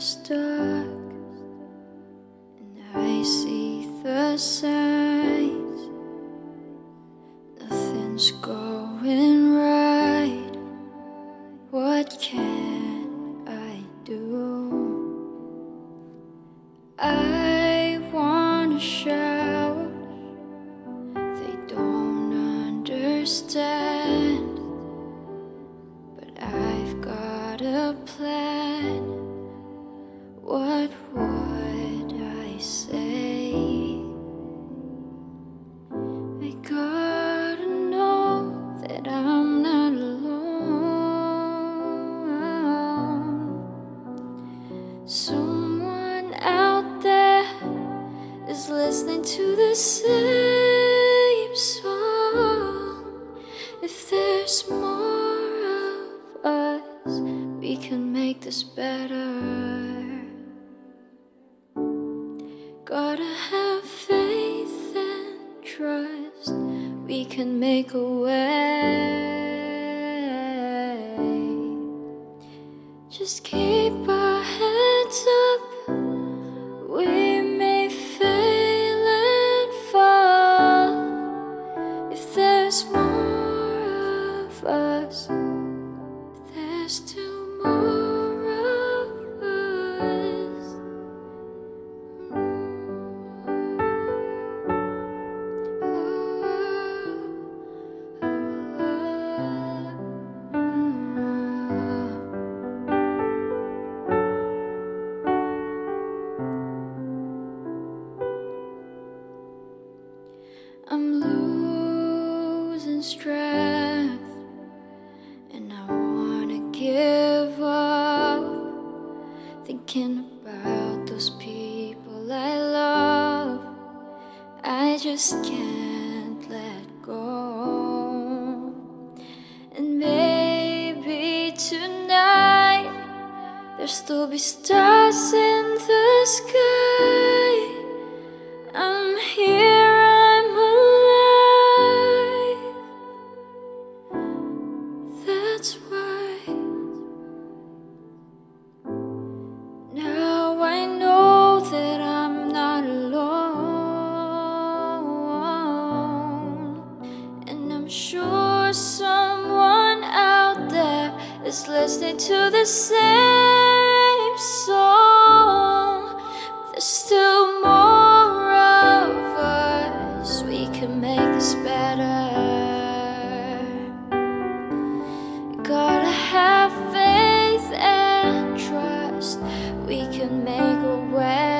is dark and I see the signs. Nothing's going right. What can I do? I wanna shout. They don't understand. But I've got a plan. What would I say? I gotta know that I'm not alone. Someone out there is listening to the same song. If there's more of us, we can make this better. Gotta have faith and trust. We can make a way. Just keep our strength and I wanna give up. Thinking about those people I love, I just can't let go. And maybe tonight there'll still be stars in is listening to the same song. There's still more of us. We can make this better. Gotta have faith and trust. We can make a way